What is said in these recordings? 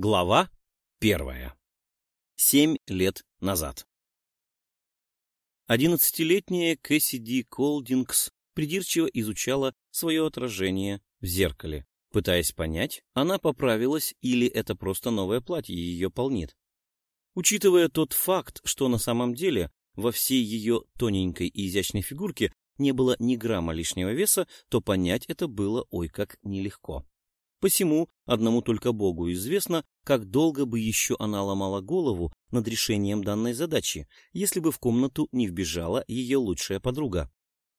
Глава первая. Семь лет назад. Одиннадцатилетняя Кэссиди Колдингс придирчиво изучала свое отражение в зеркале. Пытаясь понять, она поправилась или это просто новое платье ее полнит. Учитывая тот факт, что на самом деле во всей ее тоненькой и изящной фигурке не было ни грамма лишнего веса, то понять это было ой как нелегко. Посему одному только Богу известно, как долго бы еще она ломала голову над решением данной задачи, если бы в комнату не вбежала ее лучшая подруга.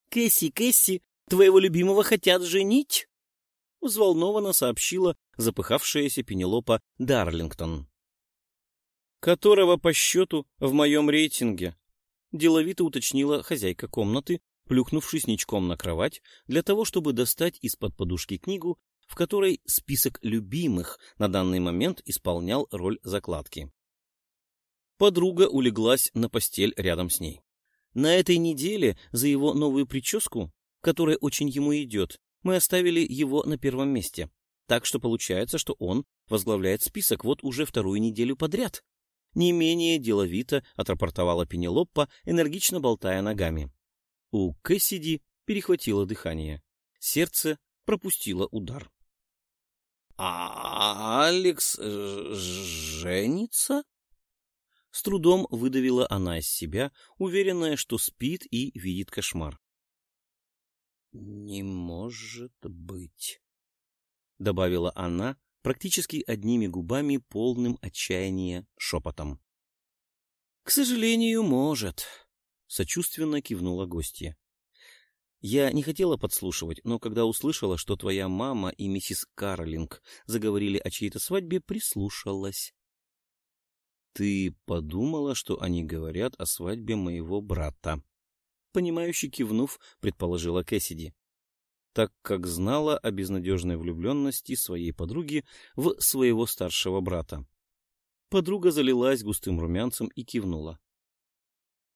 «Кэсси, Кэсси, твоего любимого хотят женить?» взволнованно сообщила запыхавшаяся Пенелопа Дарлингтон. «Которого по счету в моем рейтинге?» — деловито уточнила хозяйка комнаты, плюхнувшись ничком на кровать, для того, чтобы достать из-под подушки книгу в которой список любимых на данный момент исполнял роль закладки. Подруга улеглась на постель рядом с ней. На этой неделе за его новую прическу, которая очень ему идет, мы оставили его на первом месте. Так что получается, что он возглавляет список вот уже вторую неделю подряд. Не менее деловито отрапортовала Пенелоппа, энергично болтая ногами. У Кэссиди перехватило дыхание. Сердце пропустило удар. А Алекс женится? С трудом выдавила она из себя, уверенная, что спит и видит кошмар. «Не может быть», — добавила она, практически одними губами, полным отчаяния шепотом. «К сожалению, может», — сочувственно кивнула гостья. Я не хотела подслушивать, но когда услышала, что твоя мама и миссис Карлинг заговорили о чьей-то свадьбе, прислушалась. Ты подумала, что они говорят о свадьбе моего брата? Понимающе кивнув, предположила Кэссиди, так как знала о безнадежной влюбленности своей подруги в своего старшего брата. Подруга залилась густым румянцем и кивнула.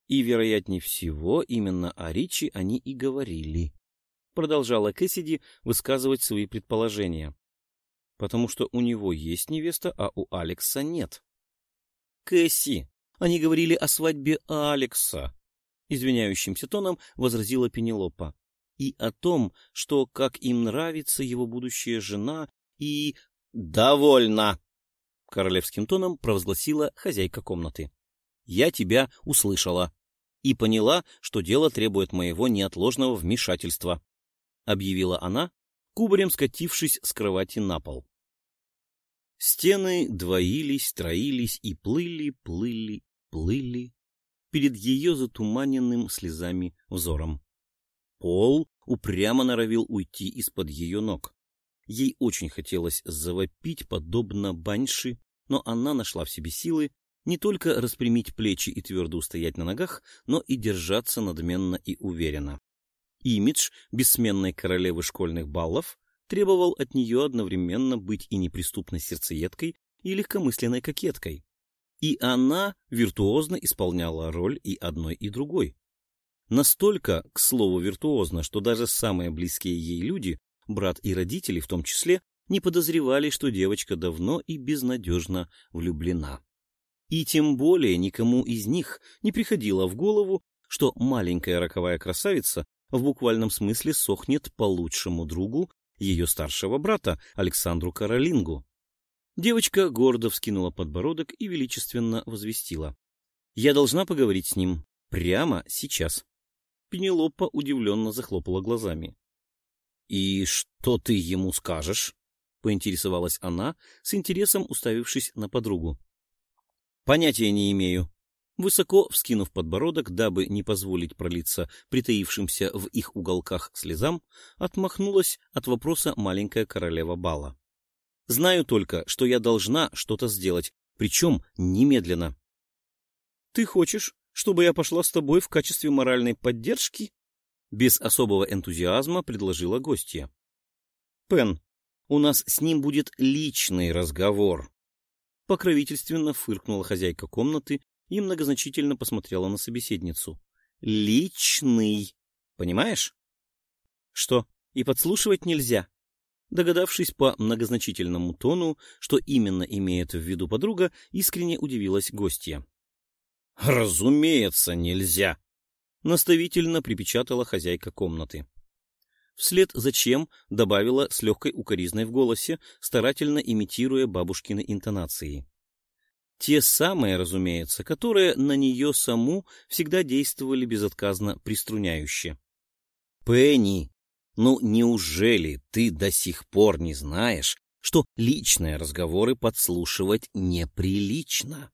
И, вероятнее всего, именно о Ричи они и говорили. Продолжала Кэссиди высказывать свои предположения. Потому что у него есть невеста, а у Алекса нет. Кэсси, они говорили о свадьбе Алекса. Извиняющимся тоном возразила Пенелопа. И о том, что как им нравится его будущая жена, и... «Довольно!» — королевским тоном провозгласила хозяйка комнаты. Я тебя услышала и поняла, что дело требует моего неотложного вмешательства, — объявила она, кубарем скатившись с кровати на пол. Стены двоились, троились и плыли, плыли, плыли перед ее затуманенным слезами взором. Пол упрямо норовил уйти из-под ее ног. Ей очень хотелось завопить, подобно баньши, но она нашла в себе силы не только распрямить плечи и твердо устоять на ногах, но и держаться надменно и уверенно. Имидж бессменной королевы школьных баллов требовал от нее одновременно быть и неприступной сердцеедкой, и легкомысленной кокеткой. И она виртуозно исполняла роль и одной, и другой. Настолько, к слову, виртуозно, что даже самые близкие ей люди, брат и родители в том числе, не подозревали, что девочка давно и безнадежно влюблена. И тем более никому из них не приходило в голову, что маленькая роковая красавица в буквальном смысле сохнет по лучшему другу ее старшего брата Александру Каролингу. Девочка гордо вскинула подбородок и величественно возвестила. «Я должна поговорить с ним. Прямо сейчас». Пенелопа удивленно захлопала глазами. «И что ты ему скажешь?» — поинтересовалась она, с интересом уставившись на подругу. Понятия не имею. Высоко вскинув подбородок, дабы не позволить пролиться притаившимся в их уголках слезам, отмахнулась от вопроса маленькая королева бала. Знаю только, что я должна что-то сделать, причем немедленно. Ты хочешь, чтобы я пошла с тобой в качестве моральной поддержки? Без особого энтузиазма предложила гостья. Пен, у нас с ним будет личный разговор. Покровительственно фыркнула хозяйка комнаты и многозначительно посмотрела на собеседницу. «Личный. Понимаешь?» «Что, и подслушивать нельзя?» Догадавшись по многозначительному тону, что именно имеет в виду подруга, искренне удивилась гостья. «Разумеется, нельзя!» — наставительно припечатала хозяйка комнаты. Вслед зачем добавила с легкой укоризной в голосе, старательно имитируя бабушкины интонации. Те самые, разумеется, которые на нее саму всегда действовали безотказно приструняюще. «Пенни, ну неужели ты до сих пор не знаешь, что личные разговоры подслушивать неприлично?»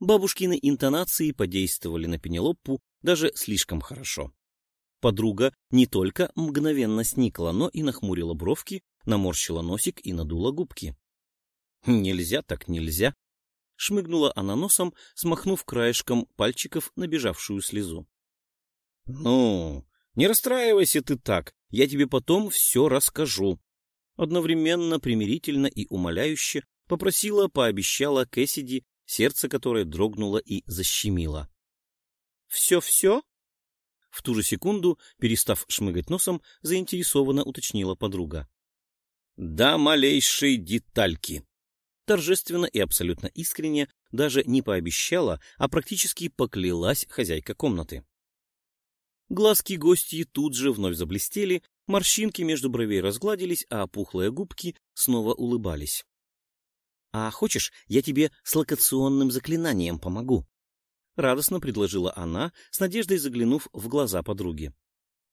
Бабушкины интонации подействовали на Пенелопу даже слишком хорошо. Подруга не только мгновенно сникла, но и нахмурила бровки, наморщила носик и надула губки. «Нельзя так нельзя!» — шмыгнула она носом, смахнув краешком пальчиков набежавшую слезу. «Ну, не расстраивайся ты так, я тебе потом все расскажу». Одновременно, примирительно и умоляюще попросила, пообещала Кэссиди, сердце которой дрогнуло и защемило. «Все-все?» В ту же секунду, перестав шмыгать носом, заинтересованно уточнила подруга. «Да малейшей детальки!» Торжественно и абсолютно искренне даже не пообещала, а практически поклялась хозяйка комнаты. Глазки гостьи тут же вновь заблестели, морщинки между бровей разгладились, а пухлые губки снова улыбались. — А хочешь, я тебе с локационным заклинанием помогу? — радостно предложила она, с надеждой заглянув в глаза подруги.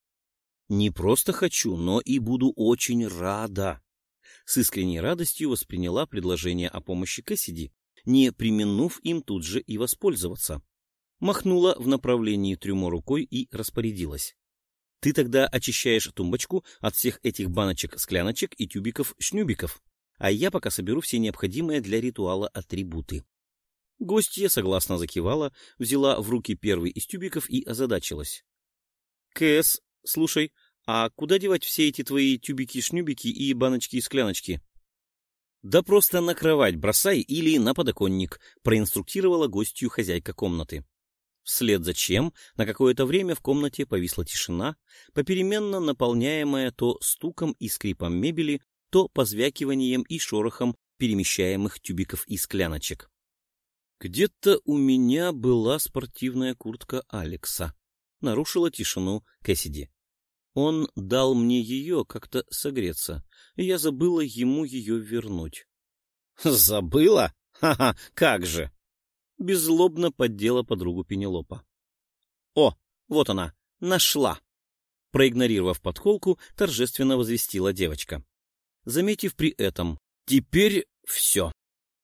— Не просто хочу, но и буду очень рада. С искренней радостью восприняла предложение о помощи Кэссиди, не применув им тут же и воспользоваться. Махнула в направлении трюмо рукой и распорядилась. — Ты тогда очищаешь тумбочку от всех этих баночек-скляночек и тюбиков-шнюбиков, а я пока соберу все необходимые для ритуала атрибуты. Гостья согласно закивала, взяла в руки первый из тюбиков и озадачилась. — Кэс, слушай, а куда девать все эти твои тюбики-шнюбики и баночки-скляночки? — Да просто на кровать бросай или на подоконник, — проинструктировала гостью хозяйка комнаты. Вслед за чем на какое-то время в комнате повисла тишина, попеременно наполняемая то стуком и скрипом мебели, то позвякиванием и шорохом перемещаемых тюбиков и скляночек. Где-то у меня была спортивная куртка Алекса. Нарушила тишину Кэссиди. Он дал мне ее как-то согреться, и я забыла ему ее вернуть. — Забыла? Ха-ха, как же! Беззлобно поддела подругу Пенелопа. — О, вот она, нашла! Проигнорировав подколку, торжественно возвестила девочка. Заметив при этом, теперь все.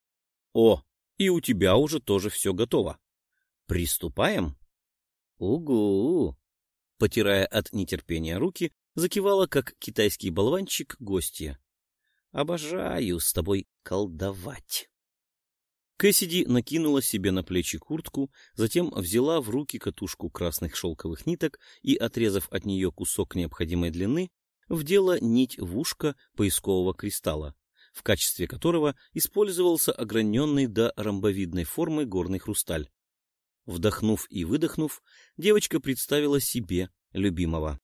— О, и у тебя уже тоже все готово. Приступаем? Угу! Потирая от нетерпения руки, закивала, как китайский болванчик, гостья. Обожаю с тобой колдовать. Кэссиди накинула себе на плечи куртку, затем взяла в руки катушку красных шелковых ниток и, отрезав от нее кусок необходимой длины, вдела нить в ушко поискового кристалла в качестве которого использовался ограненный до ромбовидной формы горный хрусталь. Вдохнув и выдохнув, девочка представила себе любимого.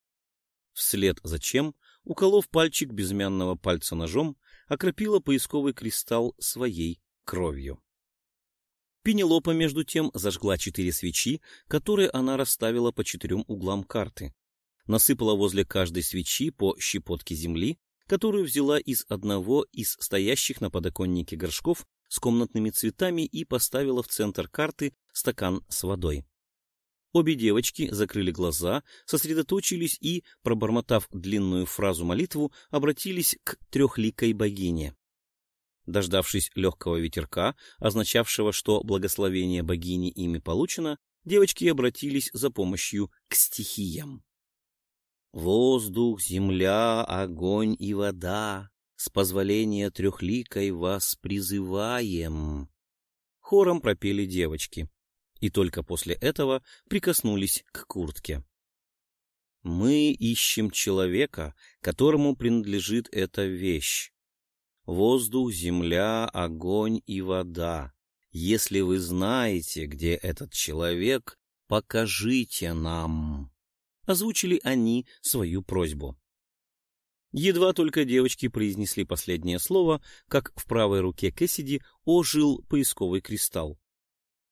Вслед за чем, уколов пальчик безымянного пальца ножом, окропила поисковый кристалл своей кровью. Пенелопа, между тем, зажгла четыре свечи, которые она расставила по четырем углам карты. Насыпала возле каждой свечи по щепотке земли, которую взяла из одного из стоящих на подоконнике горшков с комнатными цветами и поставила в центр карты стакан с водой. Обе девочки закрыли глаза, сосредоточились и, пробормотав длинную фразу-молитву, обратились к трехликой богине. Дождавшись легкого ветерка, означавшего, что благословение богини ими получено, девочки обратились за помощью к стихиям. Воздух, земля, огонь и вода, с позволения трехликой вас призываем. Хором пропели девочки, и только после этого прикоснулись к куртке. Мы ищем человека, которому принадлежит эта вещь. Воздух, земля, огонь и вода. Если вы знаете, где этот человек, покажите нам озвучили они свою просьбу. Едва только девочки произнесли последнее слово, как в правой руке Кэссиди ожил поисковый кристалл.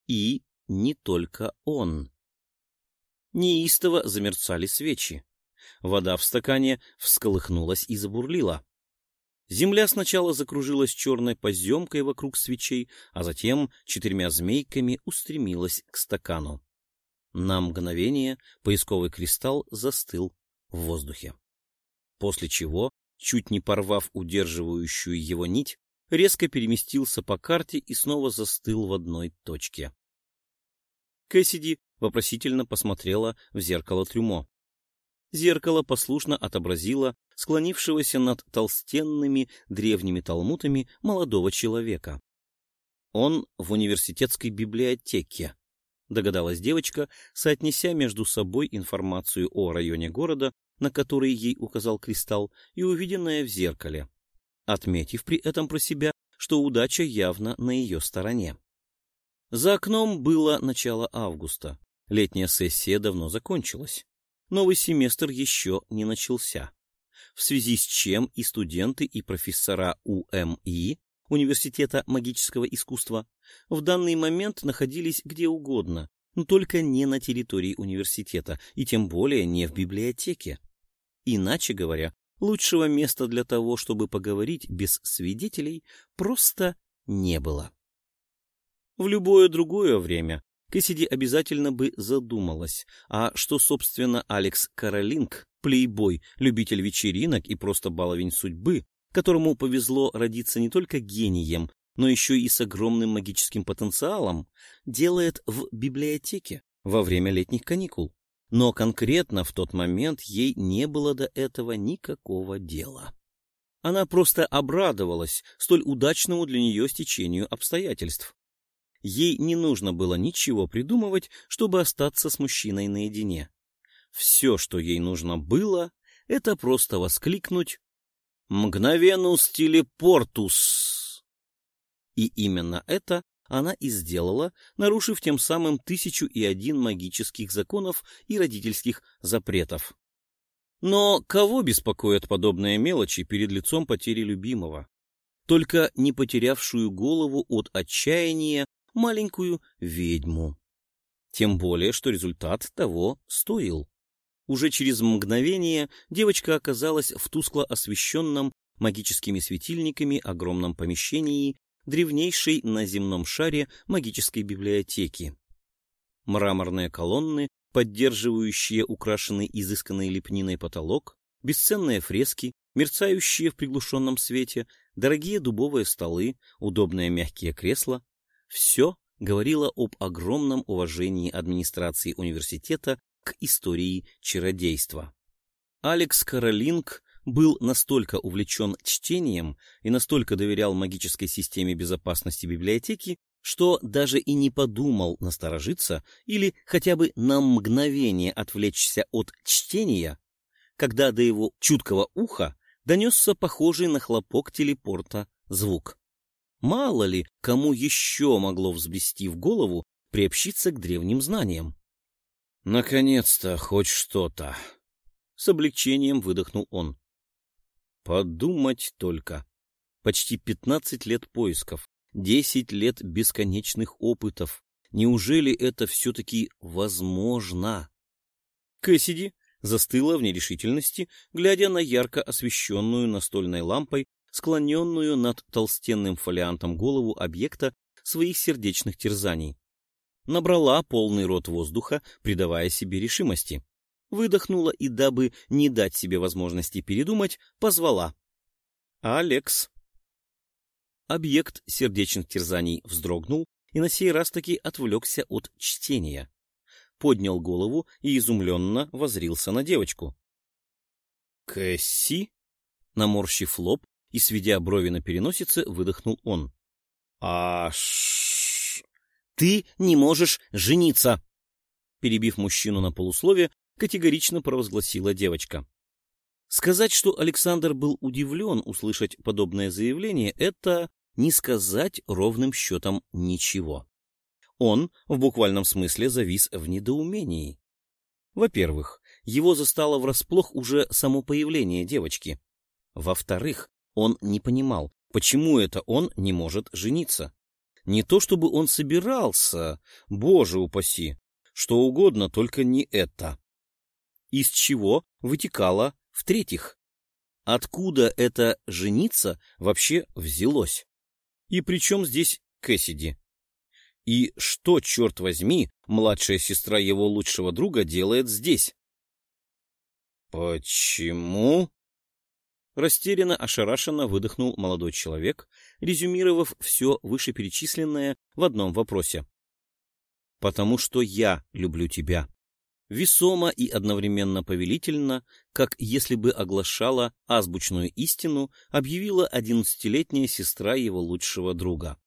И не только он. Неистово замерцали свечи. Вода в стакане всколыхнулась и забурлила. Земля сначала закружилась черной поземкой вокруг свечей, а затем четырьмя змейками устремилась к стакану. На мгновение поисковый кристалл застыл в воздухе. После чего, чуть не порвав удерживающую его нить, резко переместился по карте и снова застыл в одной точке. Кэссиди вопросительно посмотрела в зеркало трюмо. Зеркало послушно отобразило склонившегося над толстенными древними талмутами молодого человека. Он в университетской библиотеке, догадалась девочка, соотнеся между собой информацию о районе города, на который ей указал кристалл, и увиденное в зеркале, отметив при этом про себя, что удача явно на ее стороне. За окном было начало августа. Летняя сессия давно закончилась. Новый семестр еще не начался. В связи с чем и студенты, и профессора УМИ, Университета магического искусства, в данный момент находились где угодно, но только не на территории университета, и тем более не в библиотеке. Иначе говоря, лучшего места для того, чтобы поговорить без свидетелей, просто не было. В любое другое время Кэссиди обязательно бы задумалась, а что, собственно, Алекс Каролинг, плейбой, любитель вечеринок и просто баловень судьбы, которому повезло родиться не только гением, но еще и с огромным магическим потенциалом, делает в библиотеке во время летних каникул. Но конкретно в тот момент ей не было до этого никакого дела. Она просто обрадовалась столь удачному для нее стечению обстоятельств. Ей не нужно было ничего придумывать, чтобы остаться с мужчиной наедине. Все, что ей нужно было, это просто воскликнуть «Мгновенус телепортус!» И именно это она и сделала, нарушив тем самым тысячу и один магических законов и родительских запретов. Но кого беспокоят подобные мелочи перед лицом потери любимого? Только не потерявшую голову от отчаяния маленькую ведьму. Тем более, что результат того стоил. Уже через мгновение девочка оказалась в тускло освещенном магическими светильниками огромном помещении древнейшей на земном шаре магической библиотеки. Мраморные колонны, поддерживающие украшенный изысканной лепниной потолок, бесценные фрески, мерцающие в приглушенном свете, дорогие дубовые столы, удобные мягкие кресла — все говорило об огромном уважении администрации университета к истории чародейства. Алекс Каролинг был настолько увлечен чтением и настолько доверял магической системе безопасности библиотеки, что даже и не подумал насторожиться или хотя бы на мгновение отвлечься от чтения, когда до его чуткого уха донесся похожий на хлопок телепорта звук. Мало ли, кому еще могло взбрести в голову приобщиться к древним знаниям. «Наконец-то хоть что-то!» С облегчением выдохнул он. Подумать только. Почти пятнадцать лет поисков, десять лет бесконечных опытов. Неужели это все-таки возможно? Кэссиди застыла в нерешительности, глядя на ярко освещенную настольной лампой, склоненную над толстенным фолиантом голову объекта своих сердечных терзаний. Набрала полный рот воздуха, придавая себе решимости выдохнула и, дабы не дать себе возможности передумать, позвала. «Алекс!» Объект сердечных терзаний вздрогнул и на сей раз таки отвлекся от чтения. Поднял голову и изумленно возрился на девочку. «Кэсси?» Наморщив лоб и сведя брови на переносице, выдохнул он. «Аш...» «Ты не можешь жениться!» Перебив мужчину на полуслове, категорично провозгласила девочка. Сказать, что Александр был удивлен услышать подобное заявление, это не сказать ровным счетом ничего. Он в буквальном смысле завис в недоумении. Во-первых, его застало врасплох уже само появление девочки. Во-вторых, он не понимал, почему это он не может жениться. Не то чтобы он собирался, боже упаси, что угодно, только не это. Из чего вытекало в-третьих? Откуда это «жениться» вообще взялось? И при чем здесь Кэссиди? И что, черт возьми, младшая сестра его лучшего друга делает здесь? «Почему?» Растерянно, ошарашенно выдохнул молодой человек, резюмировав все вышеперечисленное в одном вопросе. «Потому что я люблю тебя». Весомо и одновременно повелительно, как если бы оглашала азбучную истину, объявила одиннадцатилетняя сестра его лучшего друга.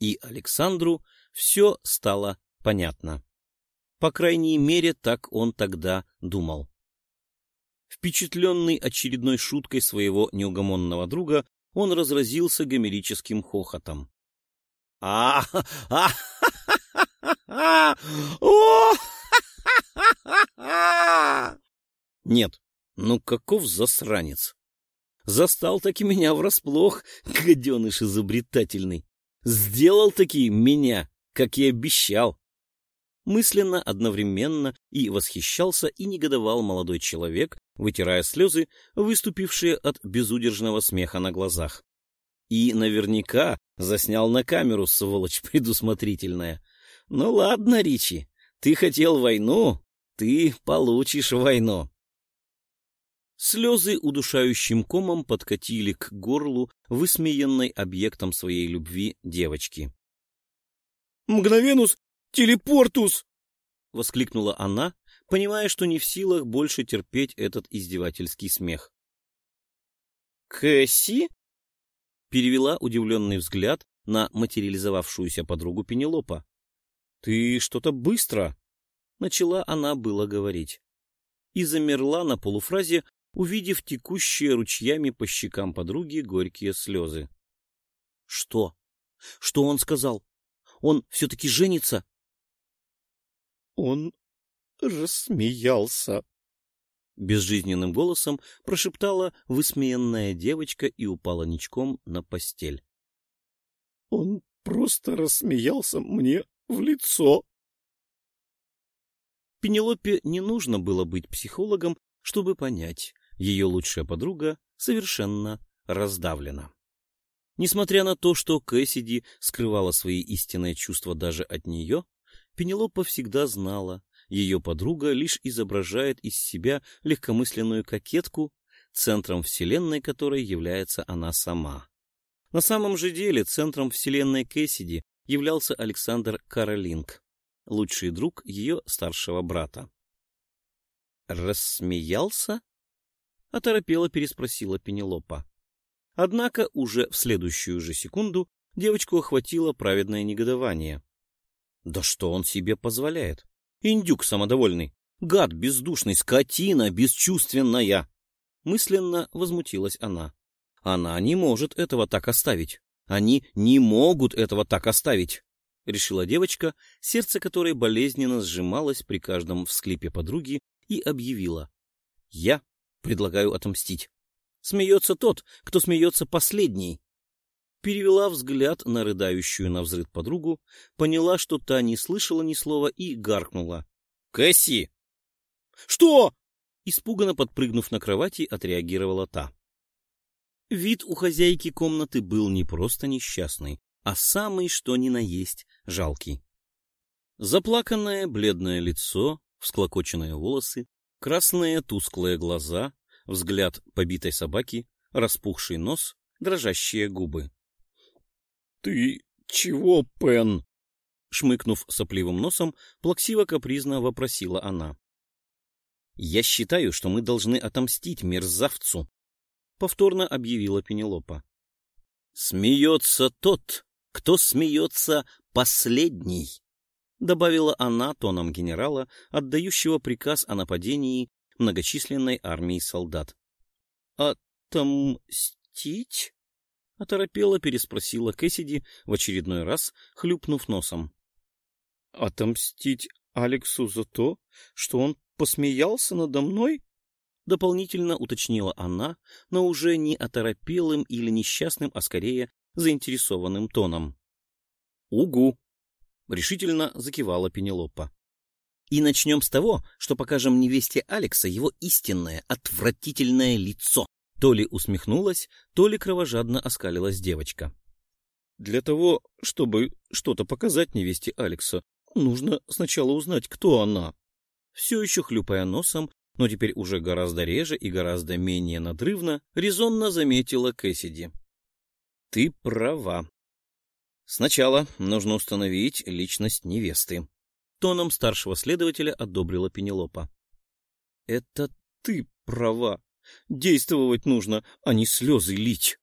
И Александру все стало понятно. По крайней мере, так он тогда думал. Впечатленный очередной шуткой своего неугомонного друга, он разразился гомерическим хохотом. а а а о Нет, ну каков засранец! Застал таки меня врасплох, гаденыш изобретательный. Сделал таки меня, как и обещал. Мысленно, одновременно и восхищался, и негодовал молодой человек, вытирая слезы, выступившие от безудержного смеха на глазах. И наверняка заснял на камеру, сволочь предусмотрительная. Ну ладно, Ричи, ты хотел войну, ты получишь войну. Слезы удушающим комом подкатили к горлу высмеянной объектом своей любви девочки. «Мгновенус телепортус!» — воскликнула она, понимая, что не в силах больше терпеть этот издевательский смех. «Кэсси?» — перевела удивленный взгляд на материализовавшуюся подругу Пенелопа. «Ты что-то быстро!» — начала она было говорить. И замерла на полуфразе, увидев текущие ручьями по щекам подруги горькие слезы. — Что? Что он сказал? Он все-таки женится? — Он рассмеялся. Безжизненным голосом прошептала высмеянная девочка и упала ничком на постель. — Он просто рассмеялся мне в лицо. Пенелопе не нужно было быть психологом, чтобы понять, ее лучшая подруга совершенно раздавлена. Несмотря на то, что Кэссиди скрывала свои истинные чувства даже от нее, Пенелопа всегда знала, ее подруга лишь изображает из себя легкомысленную кокетку, центром вселенной которой является она сама. На самом же деле центром вселенной Кэссиди являлся Александр Каролинг, лучший друг ее старшего брата. «Рассмеялся?» — оторопела переспросила Пенелопа. Однако уже в следующую же секунду девочку охватило праведное негодование. Да что он себе позволяет? Индюк самодовольный, гад бездушный, скотина бесчувственная! Мысленно возмутилась она. Она не может этого так оставить. Они не могут этого так оставить, решила девочка, сердце которой болезненно сжималось при каждом всклипе подруги, и объявила. Я Предлагаю отомстить. Смеется тот, кто смеется последний. Перевела взгляд на рыдающую на взрыв подругу, поняла, что та не слышала ни слова и гаркнула. «Кэсси!» «Что?» Испуганно подпрыгнув на кровати, отреагировала та. Вид у хозяйки комнаты был не просто несчастный, а самый что ни на есть жалкий. Заплаканное бледное лицо, всклокоченные волосы, Красные тусклые глаза, взгляд побитой собаки, распухший нос, дрожащие губы. — Ты чего, Пен? — шмыкнув сопливым носом, плаксиво-капризно вопросила она. — Я считаю, что мы должны отомстить мерзавцу, — повторно объявила Пенелопа. — Смеется тот, кто смеется последний. — добавила она тоном генерала, отдающего приказ о нападении многочисленной армии солдат. «Отомстить?» — оторопела переспросила Кэссиди в очередной раз, хлюпнув носом. «Отомстить Алексу за то, что он посмеялся надо мной?» дополнительно уточнила она, но уже не оторопелым или несчастным, а скорее заинтересованным тоном. «Угу!» — решительно закивала Пенелопа. «И начнем с того, что покажем невесте Алекса его истинное, отвратительное лицо!» То ли усмехнулась, то ли кровожадно оскалилась девочка. «Для того, чтобы что-то показать невесте Алекса, нужно сначала узнать, кто она». Все еще хлюпая носом, но теперь уже гораздо реже и гораздо менее надрывно, резонно заметила Кэссиди. «Ты права. Сначала нужно установить личность невесты». Тоном старшего следователя одобрила Пенелопа. «Это ты права. Действовать нужно, а не слезы лить».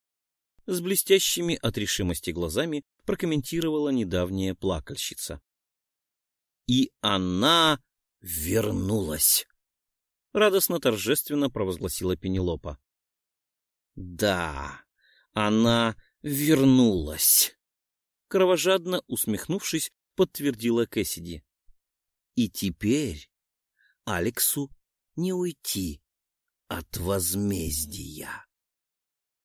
С блестящими от решимости глазами прокомментировала недавняя плакальщица. «И она вернулась!» радостно торжественно провозгласила Пенелопа. Да, она вернулась. Кровожадно усмехнувшись, подтвердила Кэссиди. И теперь Алексу не уйти от возмездия.